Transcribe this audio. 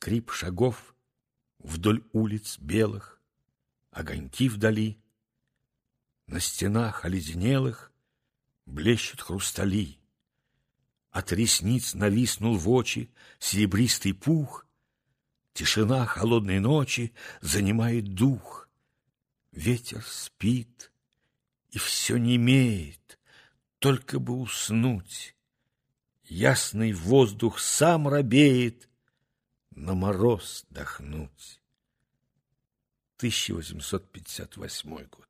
скрип шагов вдоль улиц белых, огоньки вдали. На стенах оледенелых блещут хрустали. От ресниц нависнул в очи серебристый пух, Тишина холодной ночи занимает дух. Ветер спит и все не имеет, только бы уснуть. Ясный воздух сам робеет, на мороз дохнуть. 1858 год.